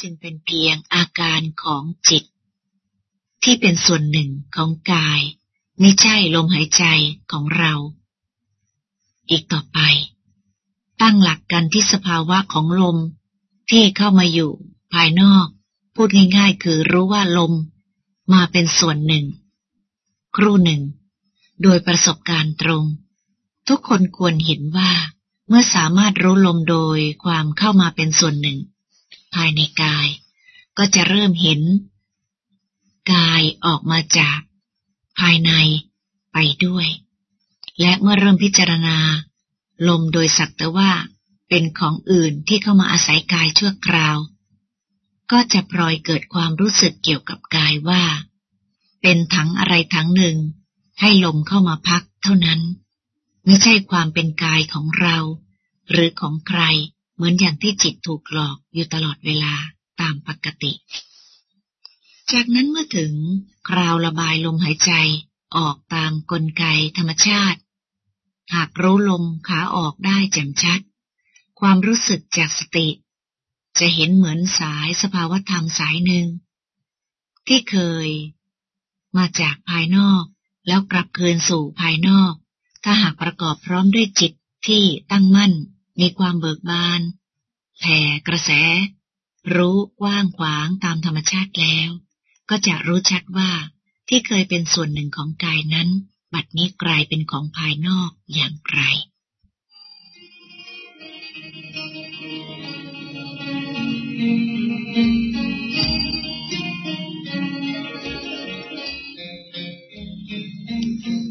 จึงเป็นเพียงอาการของจิต ที่เป็นส่วนหนึ่งของกายไม่ใช่ลมหายใจของเรา อีกต่อไป ตั้งหลักกันที่สภาวะของลมที่เข้ามาอยู่ภายนอก พูดง่ายๆ คือรู้ว่าลมมาเป็นส่วนหนึ่ง ครู่หนึ่ง โดยประสบการณ์ตรง ทุกคนควรเห็นว่า เมื่อสามารถรู้ลมโดยความเข้ามาเป็นส่วนหนึ่ง ภายในกาย ก็จะเริ่มเห็น กายออกมาจาก ภายในไปด้วย และเมื่อเริ่มพิจารณา ลมโดยสักแต่ว่าเป็นของอื่นที่เข้ามาอาศัยกายชั่วคราว ก็จะพลอยเกิดความรู้สึกเกี่ยวกับกายว่า เป็นถังอะไรถังหนึ่ง ให้ลมเข้ามาพักเท่านั้น ไม่ใช่ความเป็นกายของเรา หรือของใคร เหมือนอย่างที่จิตถูกหลอกอยู่ตลอดเวลาตามปกติ จากนั้นเมื่อถึงคราวระบายลมหายใจออกตามกลไกธรรมชาติ หากรู้ลมขาออกได้แจ่มชัด ความรู้สึกจากสติ จะเห็นเหมือนสายสภาวธรรมสายหนึ่ง ที่เคย มาจากภายนอกแล้วกลับคืนสู่ภายนอก ถ้าหากประกอบพร้อมด้วยจิตที่ตั้งมั่น มีความเบิกบานแผ่กระแส รู้กว้างขวางตามธรรมชาติแล้ว ก็จะรู้ชัดว่าที่เคยเป็นส่วนหนึ่งของกายนั้น บัดนี้กลายเป็นของภายนอกอย่างไกล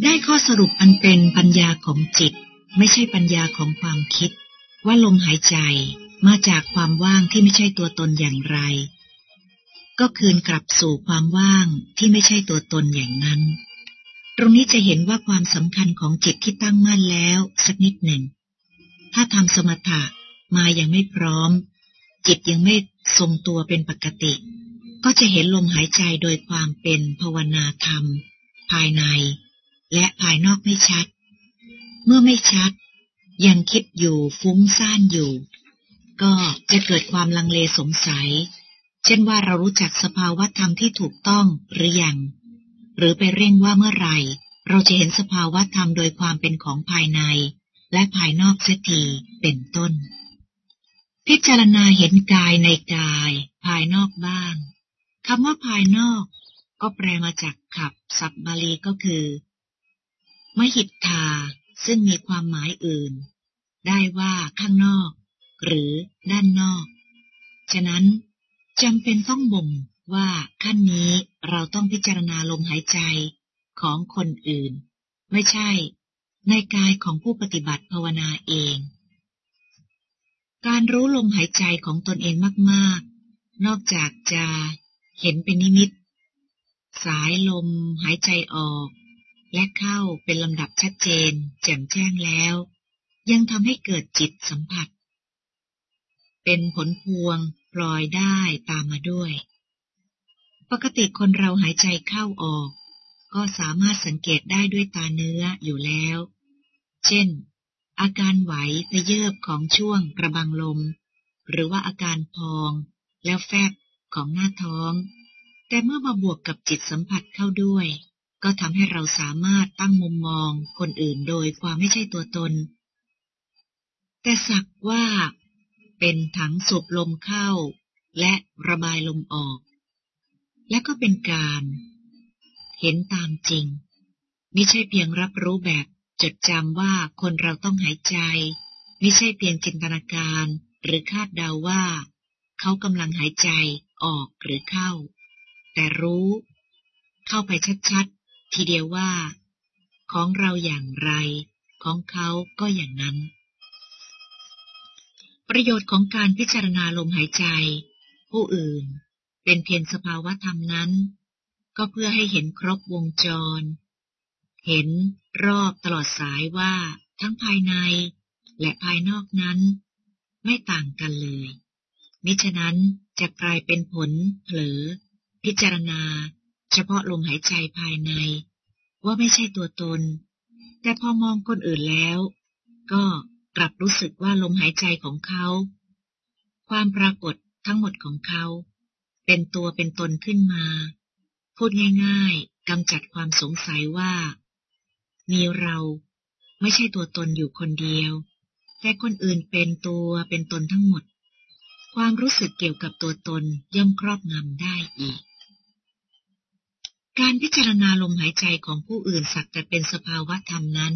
ได้ข้อสรุปอันเป็นปัญญาของจิต ไม่ใช่ปัญญาของความคิด ว่าลมหายใจมาจากความว่างที่ไม่ใช่ตัวตนอย่างไร ก็คืนกลับสู่ความว่างที่ไม่ใช่ตัวตนอย่างนั้น ตรงนี้จะเห็นว่าความสำคัญของจิตที่ตั้งมั่นแล้วสักนิดหนึ่ง ถ้าทำสมถะมายังไม่พร้อม จิตยังไม่ทรงตัวเป็นปกติ ก็จะเห็นลมหายใจโดยความเป็นภาวนาธรรม ภายใน และภายนอกไม่ชัด เมื่อไม่ชัด ยังคิดอยู่ฟุ้งซ่านอยู่ ก็จะเกิดความลังเลสงสัย เช่นว่าเรารู้จักสภาวะธรรมที่ถูกต้องหรือยัง หรือไปเร่งว่าเมื่อไหร่ เราจะเห็นสภาวะธรรมโดยความเป็นของภายใน และภายนอกเสียทีเป็นต้น พิจารณาเห็นกายในกาย ภายนอกบ้างคำว่าภายนอกก็แปลมาจากขับ ศัพท์บาลีก็คือ มหิทธา ซึ่งมีความหมายอื่น ได้ว่าข้างนอก หรือด้านนอก ฉะนั้นจำเป็นต้องบ่งว่าขั้นนี้เราต้องพิจารณาลมหายใจของคนอื่น ไม่ใช่ ในกายของผู้ปฏิบัติภาวนาเอง การรู้ลมหายใจของตนเองมากๆ นอกจากจะเห็นเป็นนิมิต สายลมหายใจออก และเข้าเป็นลำดับชัดเจน แจ่มแจ้งแล้ว ยังทำให้เกิดจิตสัมผัส เป็นผลพวงปลอยได้ตามมาด้วย ปกติคนเราหายใจเข้าออก ก็สามารถสังเกตได้ด้วยตาเนื้ออยู่แล้ว เช่น อาการไหวพเยิบของช่วงกระบังลม หรือว่าอาการพองแล้วแฟบของหน้าท้อง แต่เมื่อมาบวกกับจิตสัมผัสเข้าด้วย ก็ทำให้เราสามารถตั้งมุมมองคนอื่นโดยความไม่ใช่ตัวตน แต่สักว่า เป็นถังสูบลมเข้า และระบายลมออก และก็เป็นการ เห็นตามจริง ไม่ใช่เพียงรับรู้แบบจดจำว่าคนเราต้องหายใจ ไม่ใช่เพียงจินตนาการ หรือคาดเดาว่า เขากำลังหายใจออกหรือเข้า แต่รู้ เข้าไปชัดๆ ทีเดียวว่า ของเราอย่างไรของเขาก็อย่างนั้น ประโยชน์ของการพิจารณาลมหายใจ ผู้อื่นเป็นเพียงสภาวะธรรมนั้น ก็เพื่อให้เห็นครบวงจร เห็นรอบตลอดสายว่าทั้งภายในและภายนอกนั้น ไม่ต่างกันเลย มิฉะนั้นจะกลายเป็นผลเผลอ พิจารณา เฉพาะลมหายใจภายใน ว่าไม่ใช่ตัวตน แต่พอมองคนอื่นแล้ว ก็กลับรู้สึกว่าลมหายใจของเขา ความปรากฏทั้งหมดของเขา เป็นตัวเป็นตนขึ้นมา พูดง่าย ๆกำจัดความสงสัยว่า มีเราไม่ใช่ตัวตนอยู่คนเดียว แต่คนอื่นเป็นตัวเป็นตนทั้งหมด ความรู้สึกเกี่ยวกับตัวตนย่อมครอบงำได้อีก การพิจารณาลมหายใจของผู้อื่นสักแต่เป็นสภาวะธรรมนั้น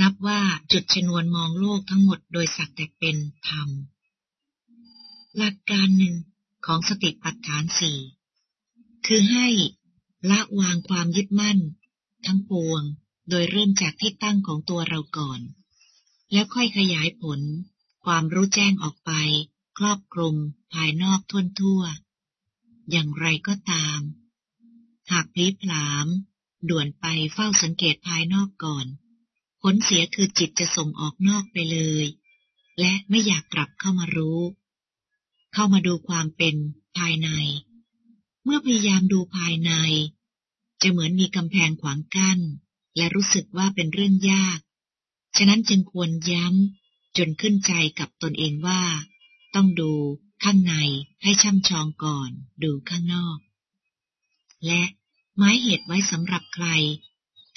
นับว่าจุดชนวนมองโลกทั้งหมดโดยสักแต่เป็นธรรม หลักการหนึ่งของสติปัฏฐานสี่คือให้ละวางความยึดมั่น ทั้งปวง โดยเริ่มจากที่ตั้งของตัวเราก่อน แล้วค่อยขยายผล ความรู้แจ้งออกไป ครอบคลุม ภายนอกทั่วทั่ว อย่างไรก็ตาม หากพลิผลาม ด่วนไปเฝ้าสังเกตภายนอกก่อน ผลเสียคือจิตจะส่งออกนอกไปเลย และไม่อยากกลับเข้ามารู้ เข้ามาดูความเป็นภายใน เมื่อพยายามดูภายใน จะเหมือนมีกำแพงขวางกั้น และรู้สึกว่าเป็นเรื่องยาก ฉะนั้นจึงควรย้ำจนขึ้นใจกับตนเองว่า ต้องดูข้างในให้ช่ำชองก่อน ดูข้างนอก และหมายเหตุไว้สำหรับใคร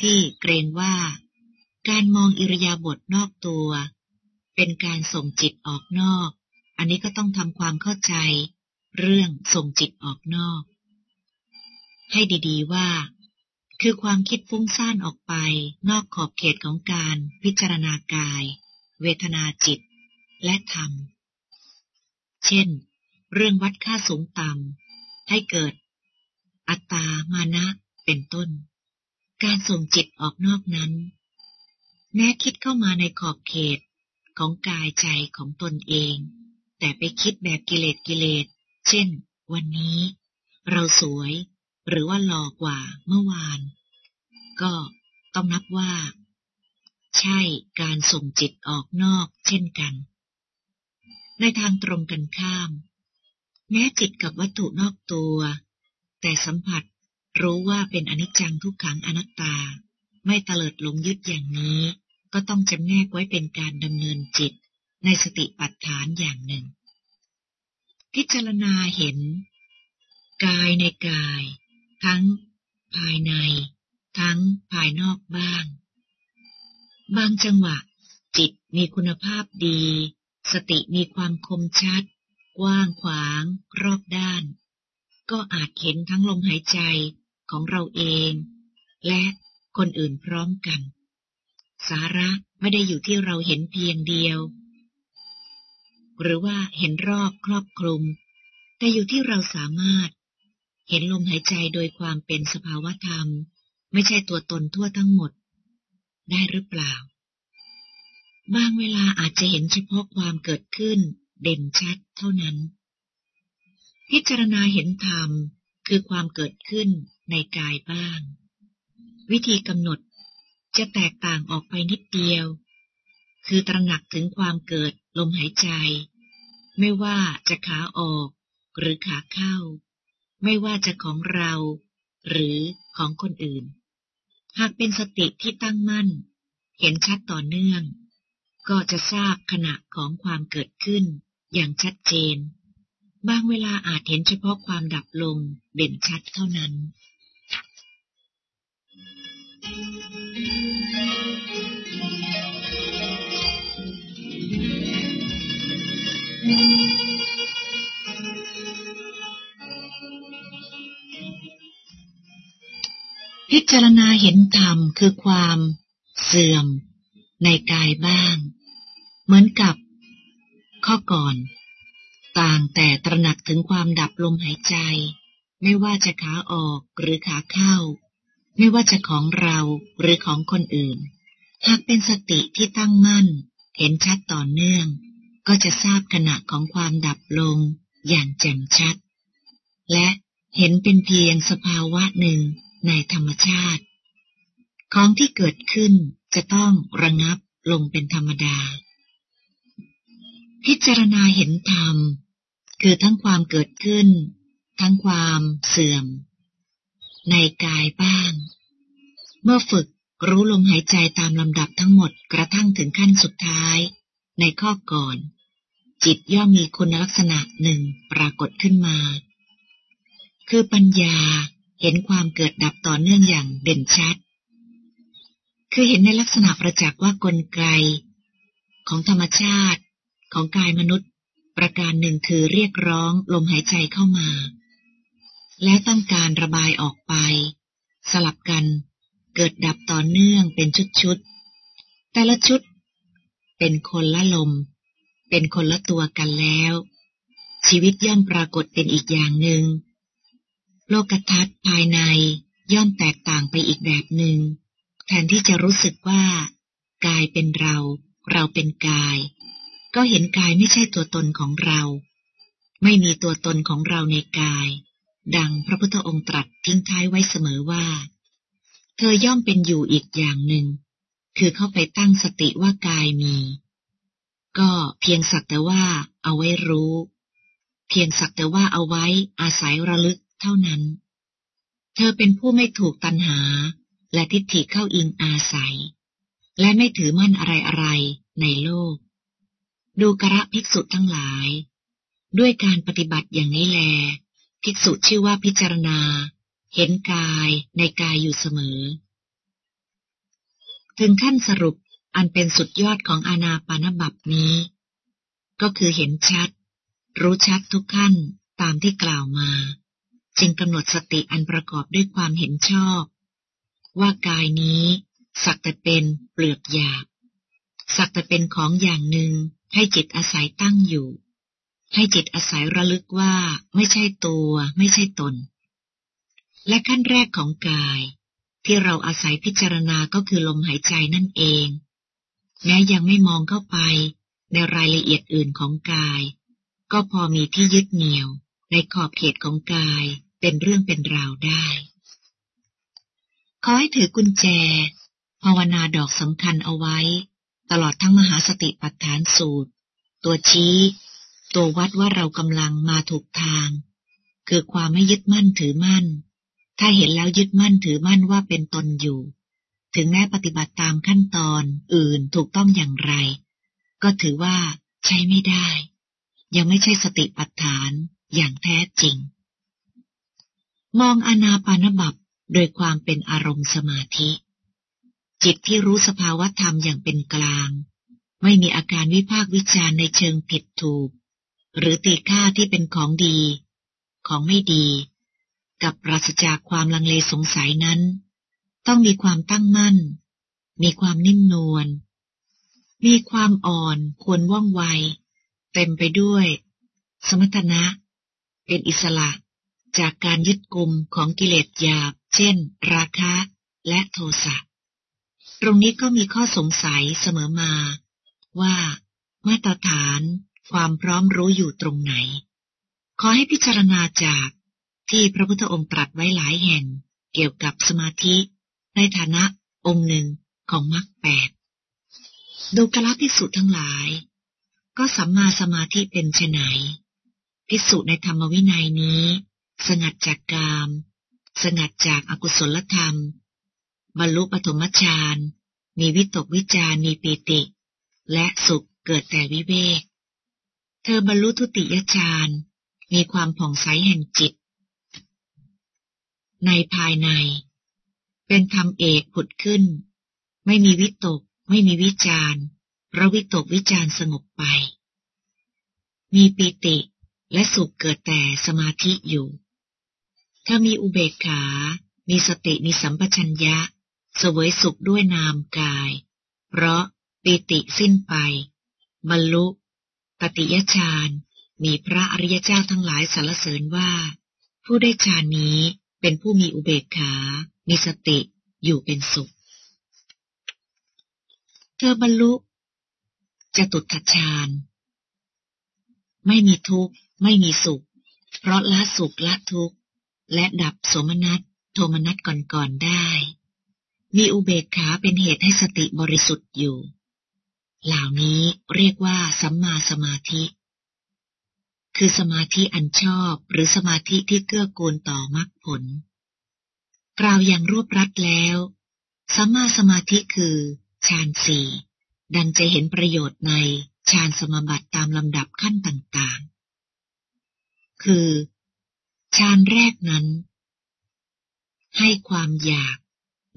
ที่เกรงว่า การมองอิริยาบถนอกตัว เป็นการส่งจิตออกนอก อันนี้ก็ต้องทำความเข้าใจ เรื่องส่งจิตออกนอก ให้ดีๆว่า คือความคิดฟุ้งซ่านออกไป นอกขอบเขตของการพิจารณากาย เวทนาจิต และธรรม เช่น เรื่องวัดค่าสูงต่ำให้เกิด อัตตา มานะ เป็นต้น การส่งจิตออกนอกนั้น แม้คิดเข้ามาในขอบเขตของกายใจของตนเอง แต่ไปคิดแบบกิเลสกิเลส เช่น วันนี้ เราสวย หรือว่าหลอกกว่าเมื่อวาน ก็ต้องนับว่า ใช่การส่งจิตออกนอกเช่นกัน ในทางตรงกันข้าม แม้จิตกับวัตถุนอกตัว แต่สัมผัสรู้ว่าเป็นอนิจจังทุกขังอนัตตา ไม่เตลิดหลงยึดอย่างนี้ ก็ต้องจำแนกไว้เป็นการดำเนินจิต ในสติปัฏฐานอย่างหนึ่ง พิจารณาเห็น กายในกาย ทั้งภายใน ทั้งภายนอกบ้าง บางจังหวะ จิตมีคุณภาพดี สติมีความคมชัด กว้างขวาง รอบด้าน ก็อาจเห็นทั้งลมหายใจของเราเอง และคนอื่นพร้อมกัน สาระไม่ได้อยู่ที่เราเห็นเพียงเดียว หรือว่าเห็นรอบครอบคลุม แต่อยู่ที่เราสามารถ เห็นลมหายใจโดยความเป็นสภาวะธรรม ไม่ใช่ตัวตนทั่วทั้งหมด ได้หรือเปล่า บางเวลาอาจจะเห็นเฉพาะความเกิดขึ้นเด่นชัดเท่านั้น พิจารณาเห็นธรรมคือความเกิดขึ้นในกายบ้าง วิธีกำหนดจะแตกต่างออกไปนิดเดียว คือตระหนักถึงความเกิดลมหายใจ ไม่ว่าจะขาออกหรือขาเข้า ไม่ว่าจะของเราหรือของคนอื่น หากเป็นสติที่ตั้งมั่น เห็นชัดต่อเนื่อง ก็จะทราบขณะของความเกิดขึ้นอย่างชัดเจน บางเวลาอาจเห็นเฉพาะความดับลงเด่นชัดเท่านั้น พิจารณาเห็นธรรมคือความเสื่อมในกายบ้าง เหมือนกับข้อก่อน ต่างแต่ตระหนักถึงความดับลมหายใจ ไม่ว่าจะขาออกหรือขาเข้า ไม่ว่าจะของเราหรือของคนอื่น หากเป็นสติที่ตั้งมั่น เห็นชัดต่อเนื่อง ก็จะทราบขณะของความดับลงอย่างแจ่มชัด และเห็นเป็นเพียงสภาวะหนึ่งในธรรมชาติ ของที่เกิดขึ้นจะต้องระงับลงเป็นธรรมดา พิจารณาเห็นธรรม คือทั้งความเกิดขึ้น ทั้งความเสื่อม ในกายบ้าง เมื่อฝึกรู้ลมหายใจตามลำดับทั้งหมดกระทั่งถึงขั้นสุดท้าย ในข้อก่อน จิตย่อมมีคุณลักษณะหนึ่งปรากฏขึ้นมา คือปัญญาเห็นความเกิดดับต่อเนื่องอย่างเด่นชัด คือเห็นในลักษณะประจักษ์ว่ากลไก ของธรรมชาติของกายมนุษย์ ประการหนึ่งคือเรียกร้องลมหายใจเข้ามา และต้องการระบายออกไป สลับกัน เกิดดับต่อเนื่องเป็นชุดๆ แต่ละชุด เป็นคนละลม เป็นคนละตัวกันแล้ว ชีวิตย่อมปรากฏเป็นอีกอย่างหนึ่ง โลกทัศน์ภายในย่อมแตกต่างไปอีกแบบหนึ่ง แทนที่จะรู้สึกว่า กายเป็นเรา เราเป็นกาย ก็เห็นกายไม่ใช่ตัวตนของเรา ไม่มีตัวตนของเราในกาย ดังพระพุทธองค์ตรัสทิ้งท้ายไว้เสมอว่า เธอย่อมเป็นอยู่อีกอย่างหนึ่ง คือเข้าไปตั้งสติว่ากายมี ก็เพียงสักแต่ว่าเอาไว้รู้ เพียงสักแต่ว่าเอาไว้อาศัยระลึกเท่านั้น เธอเป็นผู้ไม่ถูกตัณหา และทิฏฐิเข้าอิงอาศัย และไม่ถือมั่นอะไรอะไรในโลก ดูกระภิกษุทั้งหลาย ด้วยการปฏิบัติอย่างนี้แล ภิกษุชื่อว่าพิจารณา เห็นกายในกายอยู่เสมอ ถึงขั้นสรุปอันเป็นสุดยอดของอาณาปานบับนี้ ก็คือเห็นชัด รู้ชัดทุกขั้นตามที่กล่าวมา จึงกำหนดสติอันประกอบด้วยความเห็นชอบ ว่ากายนี้ สักแต่เป็นเปลือกหยาบ สักแต่เป็นของอย่างหนึ่ง ให้จิตอาศัยตั้งอยู่ ให้จิตอาศัยระลึกว่าไม่ใช่ตัว ไม่ใช่ตน และขั้นแรกของกาย ที่เราอาศัยพิจารณาก็คือลมหายใจนั่นเอง แม้ยังไม่มองเข้าไปในรายละเอียดอื่นของกาย ก็พอมีที่ยึดเหนี่ยว ในขอบเขตของกายเป็นเรื่องเป็นราวได้ขอให้ถือกุญแจ ภาวนาดอกสำคัญเอาไว้ ตลอดทั้งมหาสติปัฏฐานสูตร ตัวชี้ ตัววัดว่าเรากำลังมาถูกทาง คือความไม่ยึดมั่นถือมั่น ถ้าเห็นแล้วยึดมั่นถือมั่นว่าเป็นตนอยู่ ถึงแม้ปฏิบัติตามขั้นตอนอื่นถูกต้องอย่างไร ก็ถือว่าใช้ไม่ได้ ยังไม่ใช่สติปัฏฐานอย่างแท้จริง มองอนาปานบับโดยความเป็นอารมณ์สมาธิ จิตที่รู้สภาวธรรมอย่างเป็นกลาง ไม่มีอาการวิพากวิจารในเชิงผิดถูก หรือตีค่าที่เป็นของดี ของไม่ดี กับปราศจากความลังเลสงสัยนั้น ต้องมีความตั้งมั่น มีความนิ่มนวล มีความอ่อนควรว่องไว เต็มไปด้วย สมรรถนะ เป็นอิสระจากการยึดกลุ่มของกิเลสหยาบ เช่น ราคะและโทสะ ตรงนี้ก็มีข้อสงสัยเสมอมา ว่ามาตรฐานความพร้อมรู้อยู่ตรงไหน ขอให้พิจารณาจากที่พระพุทธองค์ตรัสไว้หลายแห่ง เกี่ยวกับสมาธิในฐานะองค์หนึ่งของมรรคแปดดูกระพิสุทั้งหลาย ก็สัมมาสมาธิเป็นไฉนพิสุในธรรมวินัยนี้ สงัดจากกาม สงัดจากอากุศลธรรม บรรลุปฐมฌานมีวิตกวิจารมีปีติ และสุขเกิดแต่วิเวก เธอบรรลุทุติยฌานมีความผ่องใสแห่งจิต ในภายใน เป็นธรรมเอกผุดขึ้น ไม่มีวิตก ไม่มีวิจารพระวิตกวิจารสงบไป มีปีติและสุขเกิดแต่สมาธิอยู่ ถ้ามีอุเบกขา มีสติ มีสัมปชัญญะเสวยสุขด้วยนามกาย เพราะปิติสิ้นไป บรรลุปฏิยฌานมีพระอริยเจ้าทั้งหลายสรรเสริญว่า ผู้ได้ฌานนี้เป็นผู้มีอุเบกขา มีสติอยู่เป็นสุข เธอบรรลุจะตุถฌานไม่มีทุกข์ ไม่มีสุข เพราะละสุขละทุกข์ และดับสมนัตโทมนัตก่อนๆได้ มีอุเบกขาเป็นเหตุให้สติบริสุทธิ์อยู่ เหล่านี้เรียกว่าสัมมาสมาธิ คือสมาธิอันชอบหรือสมาธิที่เกื้อกูลต่อมรรคผล กล่าวอย่างรวบรัดแล้วสัมมาสมาธิคือฌานสี่ดังจะเห็นประโยชน์ในฌานสมบัติตามลำดับขั้นต่างๆ คือฌานแรกนั้น ให้ความอยาก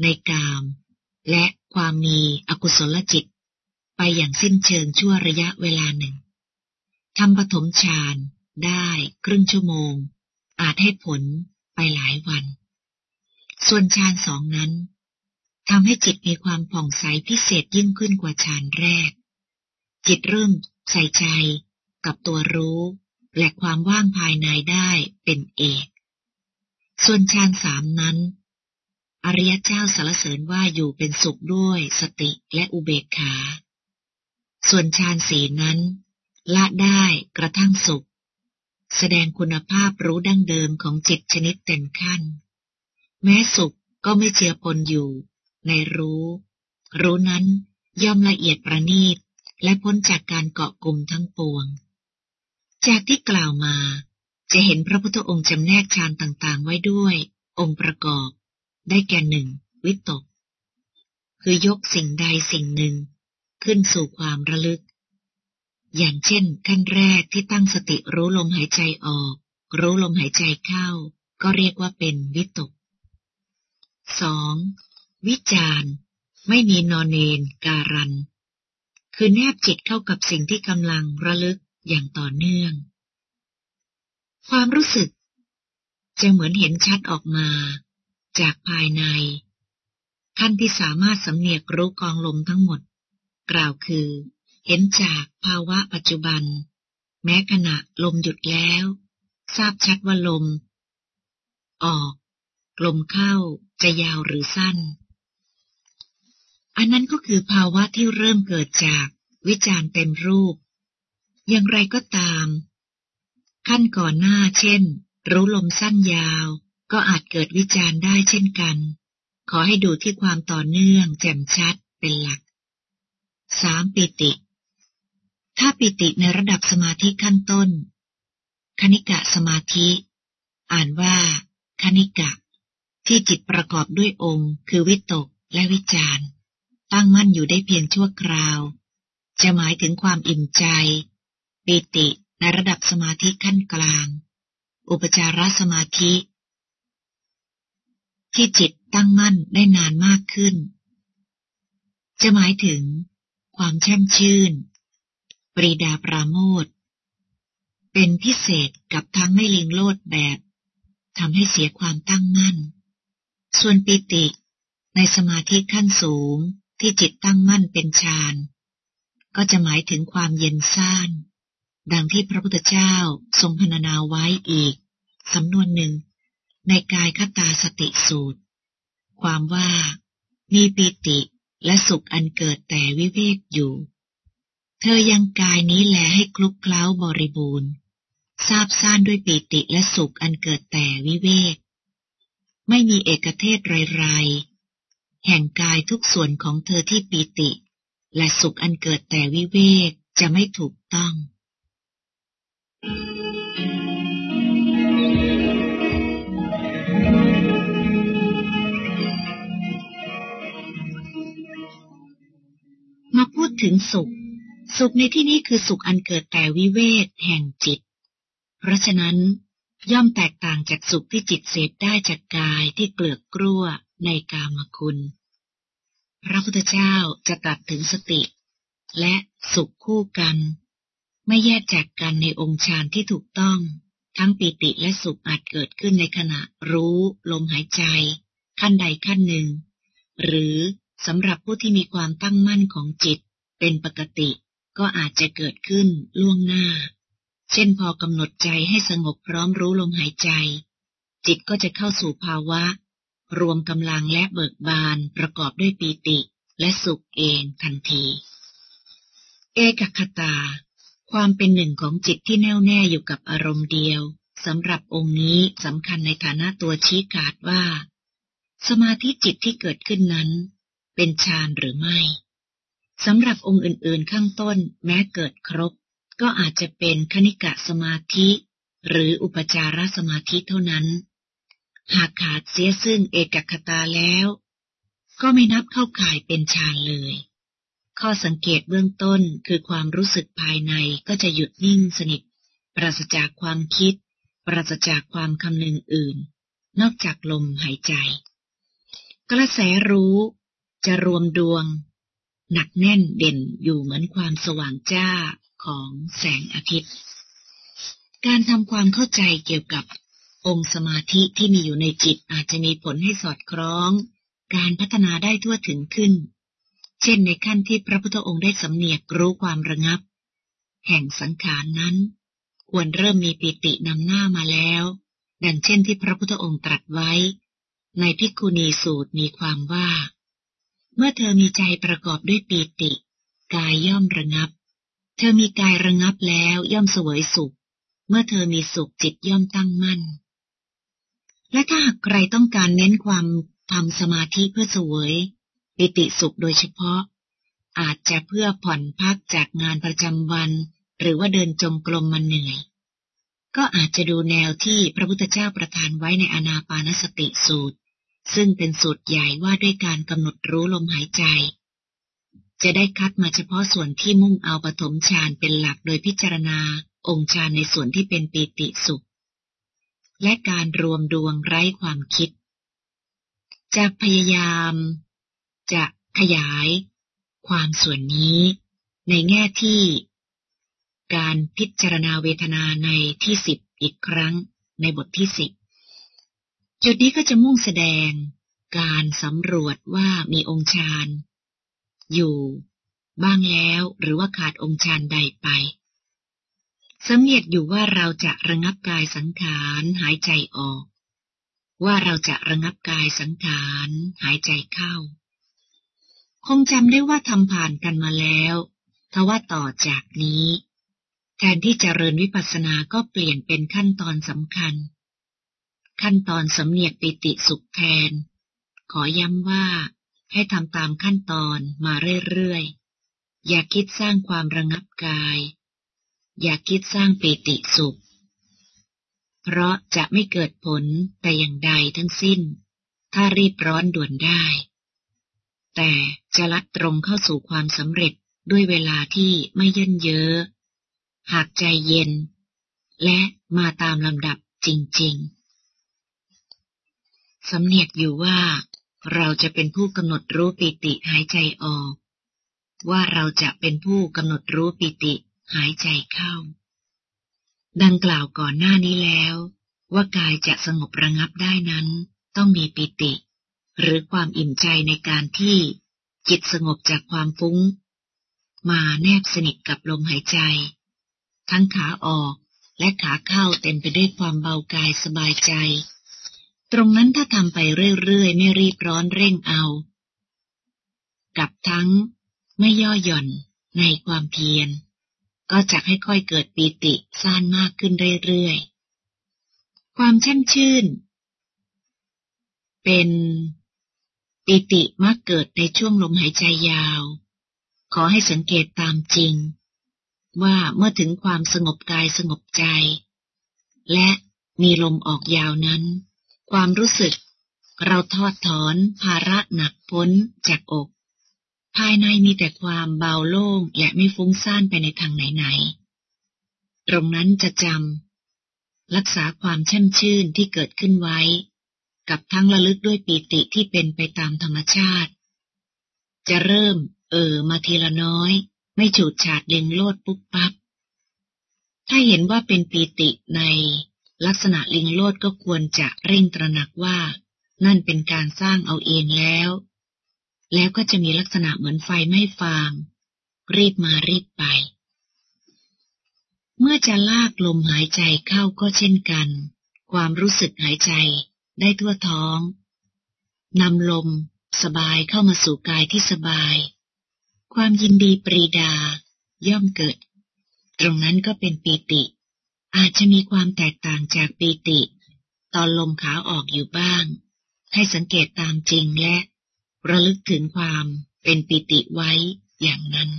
ในกาม และความมีอกุศลจิต ไปอย่างสิ้นเชิงชั่วระยะเวลาหนึ่งทำปฐมฌานได้ครึ่งชั่วโมง อาจให้ผลไปหลายวัน ส่วนฌานสองนั้นทำให้จิตมีความผ่องใสพิเศษยิ่งขึ้นกว่าฌานแรก จิตเริ่มใส่ใจกับตัวรู้และความว่างภายในได้เป็นเอก ส่วนฌานสามนั้น ริยเจ้าสารเสริญว่าอยู่เป็นสุขด้วยสติและอุเบกขา ส่วนฌานสีนั้น ละได้กระทั่งสุข แสดงคุณภาพรู้ดั้งเดิมของจิตชนิดเต็มขั้น แม้สุขก็ไม่เจือปนอยู่ ในรู้ รู้นั้นย่อมละเอียดประณีตและพ้นจากการเกาะกลุ่มทั้งปวง จากที่กล่าวมาจะเห็นพระพุทธองค์จำแนกฌานต่างๆไว้ด้วย องค์ประกอบ ได้แก่หนึ่งวิตก คือยกสิ่งใดสิ่งหนึ่ง ขึ้นสู่ความระลึก อย่างเช่น ขั้นแรกที่ตั้งสติรู้ลมหายใจออก รู้ลมหายใจเข้า ก็เรียกว่าเป็นวิตกสองวิจารไม่มีนอนเนนการัน คือแนบจิตเข้ากับสิ่งที่กำลังระลึกอย่างต่อเนื่อง ความรู้สึก จะเหมือนเห็นชัดออกมา จากภายใน ขั้นที่สามารถสำเนียกรู้กองลมทั้งหมด กล่าวคือ เห็นจากภาวะปัจจุบัน แม้ขณะลมหยุดแล้ว ทราบชัดว่าลม ออกลมเข้าจะยาวหรือสั้น อันนั้นก็คือภาวะที่เริ่มเกิดจากวิจารณ์เต็มรูป อย่างไรก็ตาม ขั้นก่อนหน้าเช่น รู้ลมสั้นยาว ก็อาจเกิดวิจารณ์ได้เช่นกัน ขอให้ดูที่ความต่อเนื่องแจ่มชัดเป็นหลักสามปิติ ถ้าปิติในระดับสมาธิขั้นต้น คณิกะสมาธิ อ่านว่า คณิกะ ที่จิตประกอบด้วยองค์ คือวิตกและวิจารณ์ตั้งมั่นอยู่ได้เพียงชั่วคราว จะหมายถึงความอิ่มใจ ปิติในระดับสมาธิขั้นกลาง อุปจารสมาธิ ที่จิตตั้งมั่นได้นานมากขึ้น จะหมายถึง ความแช่มชื่น ปรีดาปราโมทเป็นพิเศษกับทั้งไม่ลิงโลดแบบทำให้เสียความตั้งมั่น ส่วนปิติ ในสมาธิขั้นสูงที่จิตตั้งมั่นเป็นฌานก็จะหมายถึงความเย็นซ่าน ดังที่พระพุทธเจ้าทรงพรรณนาไว้อีก สำนวนหนึ่ง ในกายคตาสติสูตร ความว่า มีปีติและสุขอันเกิดแต่วิเวกอยู่ เธอยังกายนี้แลให้คลุกเคล้าบริบูรณ์ทราบซ่านด้วยปีติและสุขอันเกิดแต่วิเวก ไม่มีเอกเทศไรๆ แห่งกายทุกส่วนของเธอที่ปีติ และสุขอันเกิดแต่วิเวกจะไม่ถูกต้อง ถึงสุข สุขในที่นี้คือสุขอันเกิดแต่วิเวกแห่งจิต เพราะฉะนั้น ย่อมแตกต่างจากสุขที่จิตเสพได้จากกายที่เกลือกกลั้วในกามคุณ พระพุทธเจ้าจะตรัสถึงสติ และสุขคู่กัน ไม่แยกจากกันในองค์ฌานที่ถูกต้อง ทั้งปิติและสุขอาจเกิดขึ้นในขณะรู้ลมหายใจ ขั้นใดขั้นหนึ่ง หรือสำหรับผู้ที่มีความตั้งมั่นของจิต เป็นปกติก็อาจจะเกิดขึ้นล่วงหน้า เช่นพอกำหนดใจให้สงบพร้อมรู้ลมหายใจ จิตก็จะเข้าสู่ภาวะ รวมกำลังและเบิกบานประกอบด้วยปีติและสุขเองทันที เอกคตา ความเป็นหนึ่งของจิตที่แน่วแน่อยู่กับอารมณ์เดียวสำหรับองค์นี้สำคัญในฐานะตัวชี้ขาดว่า สมาธิจิตที่เกิดขึ้นนั้น เป็นฌานหรือไม่ สำหรับองค์อื่นๆ ข้างต้นแม้เกิดครบ ก็อาจจะเป็นคณิกะสมาธิ หรืออุปจารสมาธิเท่านั้น หากขาดเสียซึ่งเอกคตาแล้ว ก็ไม่นับเข้าข่ายเป็นฌานเลย ข้อสังเกตเบื้องต้นคือความรู้สึกภายในก็จะหยุดนิ่งสนิท ปราศจากความคิด ปราศจากความคำนึงอื่น นอกจากลมหายใจ กระแสรู้จะรวมดวง หนักแน่นเด่นอยู่เหมือนความสว่างจ้าของแสงอาทิตย์ การทำความเข้าใจเกี่ยวกับองค์สมาธิที่มีอยู่ในจิตอาจจะมีผลให้สอดคล้อง การพัฒนาได้ทั่วถึงขึ้น เช่นในขั้นที่พระพุทธองค์ได้สำเนียกรู้ความระงับ แห่งสังขารนั้น ควรเริ่มมีปิตินำหน้ามาแล้ว ดังเช่นที่พระพุทธองค์ตรัสไว้ ในพิกุณีสูตรมีความว่า เมื่อเธอมีใจประกอบด้วยปีติ กายย่อมระงับ เธอมีกายระงับแล้วย่อมเสวยสุข เมื่อเธอมีสุขจิตย่อมตั้งมั่น และถ้าหากใครต้องการเน้นความทำสมาธิเพื่อสวยปิติสุขโดยเฉพาะ อาจจะเพื่อผ่อนพักจากงานประจำวัน หรือว่าเดินจงกรมมันเหนื่อย ก็อาจจะดูแนวที่พระพุทธเจ้าประทานไว้ในอนาปานสติสูตร ซึ่งเป็นสูตรใหญ่ว่าด้วยการกำหนดรู้ลมหายใจ จะได้คัดมาเฉพาะส่วนที่มุ่งเอาปฐมฌานเป็นหลักโดยพิจารณาองค์ฌานในส่วนที่เป็นปีติสุข และการรวมดวงไร้ความคิด จะพยายาม จะขยาย ความส่วนนี้ ในแง่ที่ การพิจารณาเวทนาในที่สิบอีกครั้งในบทที่สิบ จุดนี้ก็จะมุ่งแสดงการสำรวจว่ามีองค์ฌานอยู่ บ้างแล้วหรือว่าขาดองค์ฌานใดไปสังเกตอยู่ว่าเราจะระงับกายสังขารหายใจออก ว่าเราจะระงับกายสังขารหายใจเข้า คงจำได้ว่าทำผ่านกันมาแล้วทว่าต่อจากนี้ แทนที่จเจริญวิปัสสนาก็เปลี่ยนเป็นขั้นตอนสำคัญ ขั้นตอนสำเนียกปิติสุขแทน ขอย้ำว่าให้ทำตามขั้นตอนมาเรื่อยๆ อย่าคิดสร้างความระงับกาย อย่าคิดสร้างปีติสุข เพราะจะไม่เกิดผลแต่อย่างใดทั้งสิ้น ถ้ารีบร้อนด่วนได้ แต่จะลัดตรงเข้าสู่ความสำเร็จด้วยเวลาที่ไม่เยินเยอะหากใจเย็น และมาตามลำดับจริง ๆ สำเนียกอยู่ว่าเราจะเป็นผู้กำหนดรู้ปิติหายใจออก ว่าเราจะเป็นผู้กำหนดรู้ปิติหายใจเข้า ดังกล่าวก่อนหน้านี้แล้ว ว่ากายจะสงบระงับได้นั้น ต้องมีปิติ หรือความอิ่มใจในการที่จิตสงบจากความฟุ้ง มาแนบสนิทกับลมหายใจ ทั้งขาออกและขาเข้าเต็มไปด้วยความเบากายสบายใจ ตรงนั้นถ้าทำไปเรื่อยๆ ไม่รีบร้อนเร่งเอา กับทั้งไม่ย่อหย่อนในความเพียร ก็จะให้ค่อยเกิดปีติซ่านมากขึ้นเรื่อยๆ ความช่มชื่น เป็นปีติมักเกิดในช่วงลมหายใจยาว ขอให้สังเกตตามจริง ว่าเมื่อถึงความสงบกายสงบใจ และมีลมออกยาวนั้น ความรู้สึก เราทอดถอนภาระหนักพ้นจากอก ภายในมีแต่ความเบาโล่งและไม่ฟุ้งซ่านไปในทางไหนๆ ตรงนั้นจะจำรักษาความแช่มชื่นที่เกิดขึ้นไว้ กับทั้งระลึกด้วยปีติที่เป็นไปตามธรรมชาติ จะเริ่ม เออมาทีละน้อย ไม่ฉูดฉาดเล็งโลดปุ๊บปั๊บถ้าเห็นว่าเป็นปีติใน ลักษณะลิงโลดก็ควรจะเร่งตระหนักว่า นั่นเป็นการสร้างเอาเองแล้ว แล้วก็จะมีลักษณะเหมือนไฟไม่ฟาง รีบมารีบไป เมื่อจะลากลมหายใจเข้าก็เช่นกัน ความรู้สึกหายใจได้ทั่วท้องนำลมสบายเข้ามาสู่กายที่สบาย ความยินดีปรีดาย่อมเกิด ตรงนั้นก็เป็นปีติ อาจจะมีความแตกต่างจากปีติ ตอนลมขาออกอยู่บ้าง ให้สังเกตตามจริงและระลึกถึงความเป็นปิติไว้อย่างนั้น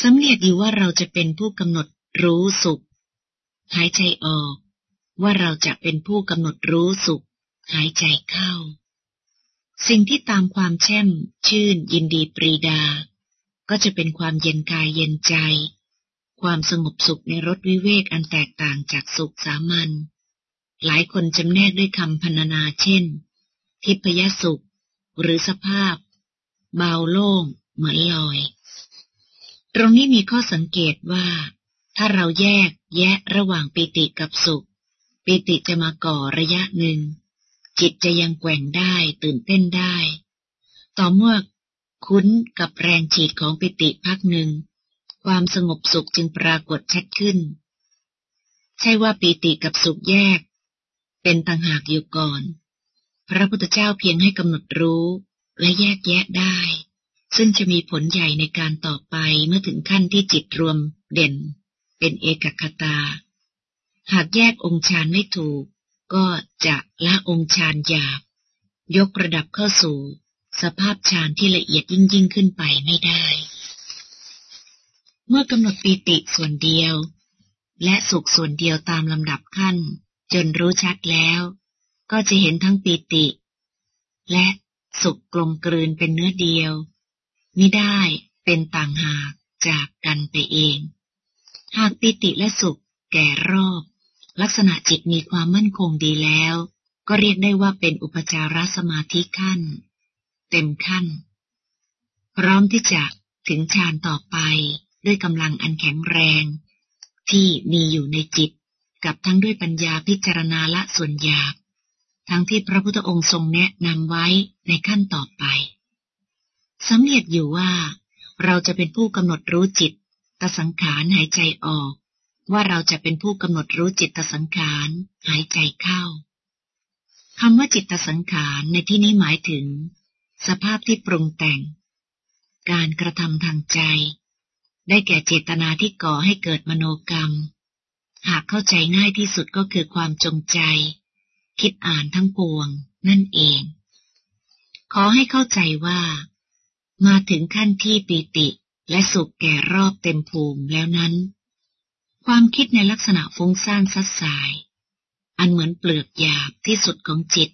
สำเนียกอยู่ว่าเราจะเป็นผู้กำหนดรู้สุข หายใจออก ว่าเราจะเป็นผู้กำหนดรู้สุข หายใจเข้า สิ่งที่ตามความแช่ม ชื่นยินดีปรีดา ก็จะเป็นความเย็นกายเย็นใจ ความสงบสุขในรถวิเวกอันแตกต่างจากสุขสามัญ หลายคนจำแนกด้วยคำพรรณนาเช่น ทิพยสุข หรือสภาพ เบาโล่ง เหมือนลอย ตรงนี้มีข้อสังเกตว่า ถ้าเราแยกแยะระหว่างปิติกับสุข ปิติจะมาก่อระยะหนึ่ง จิตจะยังแกว่งได้ตื่นเต้นได้ ต่อเมื่อคุ้นกับแรงฉีดของปิติพักหนึ่ง ความสงบสุขจึงปรากฏชัดขึ้น ใช่ว่าปิติกับสุขแยก เป็นต่างหากอยู่ก่อน พระพุทธเจ้าเพียงให้กำหนดรู้และแยกแยะได้ ซึ่งจะมีผลใหญ่ในการต่อไปเมื่อถึงขั้นที่จิตรวมเด่น เป็นเอกคตา หากแยกองค์ฌานไม่ถูก ก็จะละองค์ฌานหยาบ ยกระดับเข้าสู่ สภาพฌานที่ละเอียดยิ่งยิ่งขึ้นไปไม่ได้ เมื่อกำหนดปีติส่วนเดียว และสุขส่วนเดียวตามลำดับขั้น จนรู้ชัดแล้ว ก็จะเห็นทั้งปีติ และสุขกลมกลืนเป็นเนื้อเดียวมิได้เป็นต่างหากจากกันไปเอง หากปีติและสุขแก่รอบ ลักษณะจิตมีความมั่นคงดีแล้ว ก็เรียกได้ว่าเป็นอุปจารสมาธิขั้น เต็มขั้น พร้อมที่จะถึงฌานต่อไป ด้วยกำลังอันแข็งแรง ที่มีอยู่ในจิต กับทั้งด้วยปัญญาพิจารณาละส่วนหยาบทั้งที่พระพุทธองค์ทรงแนะนำไว้ในขั้นต่อไปสังเกตอยู่ว่า เราจะเป็นผู้กำหนดรู้จิตตสังขารหายใจออก ว่าเราจะเป็นผู้กำหนดรู้จิตตสังขารหายใจเข้าคำว่าจิตตสังขารในที่นี้หมายถึง สภาพที่ปรุงแต่ง การกระทำทางใจ ได้แก่เจตนาที่ก่อให้เกิดมโนกรรม หากเข้าใจง่ายที่สุดก็คือความจงใจ คิดอ่านทั้งปวง นั่นเอง ขอให้เข้าใจว่า มาถึงขั้นที่ปีติและสุขแก่รอบเต็มภูมิแล้วนั้น ความคิดในลักษณะฟุ้งซ่านซัดสาย อันเหมือนเปลือกหยาบที่สุดของจิต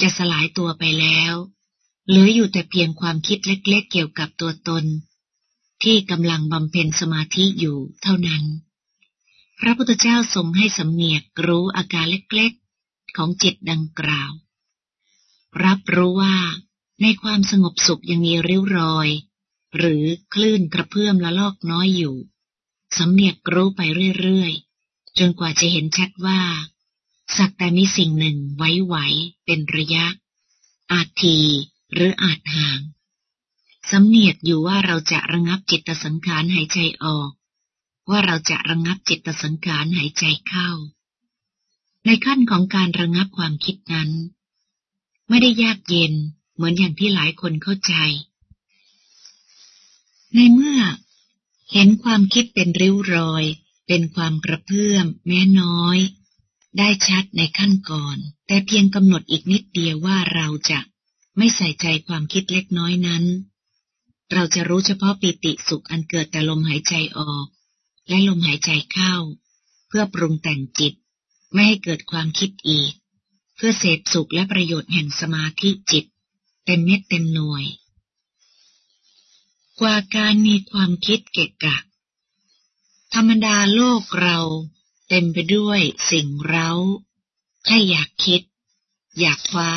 จะสลายตัวไปแล้ว เหลืออยู่แต่เพียงความคิดเล็กๆเกี่ยวกับตัวตน ที่กำลังบำเพ็ญสมาธิอยู่เท่านั้น พระพุทธเจ้าทรงให้สำเนียกรู้อาการเล็กๆ ของจิตดังกล่าว รับรู้ว่าในความสงบสุขยังมีริ้วรอย หรือคลื่นกระเพื่อมละลอกน้อยอยู่ สำเนียกรู้ไปเรื่อยๆ จนกว่าจะเห็นชัดว่า สักแต่มีสิ่งหนึ่งไว้ไหวเป็นระยะ อาจทีหรืออาจห่าง สำเนียกอยู่ว่าเราจะระงับจิตสังขารหายใจออก ว่าเราจะระงับจิตสังขารหายใจเข้า ในขั้นของการระงับความคิดนั้น ไม่ได้ยากเย็นเหมือนอย่างที่หลายคนเข้าใจ ในเมื่อเห็นความคิดเป็นริ้วรอย เป็นความกระเพื่อม แม้น้อย ได้ชัดในขั้นก่อน แต่เพียงกำหนดอีกนิดเดียวว่าเราจะไม่ใส่ใจความคิดเล็กน้อยนั้น เราจะรู้เฉพาะปิติสุขอันเกิดแต่ลมหายใจออก และลมหายใจเข้า เพื่อปรุงแต่งจิต ไม่ให้เกิดความคิดอีก เพื่อเสพสุขและประโยชน์แห่งสมาธิจิต เต็มเม็ดเต็มหน่วย กว่าการมีความคิดเกะกะ ธรรมดาโลกเราเต็มไปด้วยสิ่งเร้าให้อยากคิด อยากคว้า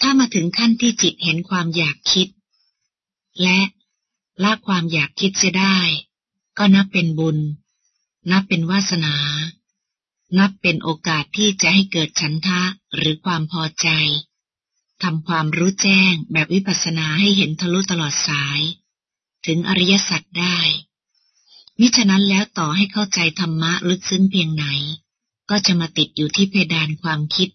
ถ้ามาถึงขั้นที่จิตเห็นความอยากคิด และละความอยากคิดจะได้ ก็นับเป็นบุญ นับเป็นวาสนา นับเป็นโอกาสที่จะให้เกิดฉันทะหรือความพอใจทำความรู้แจ้งแบบวิปัสสนาให้เห็นทะลุตลอดสาย ถึงอริยสัจได้ มิฉะนั้นแล้วต่อให้เข้าใจธรรมะลึกซึ้งเพียงไหน ก็จะมาติดอยู่ที่เพดานความคิด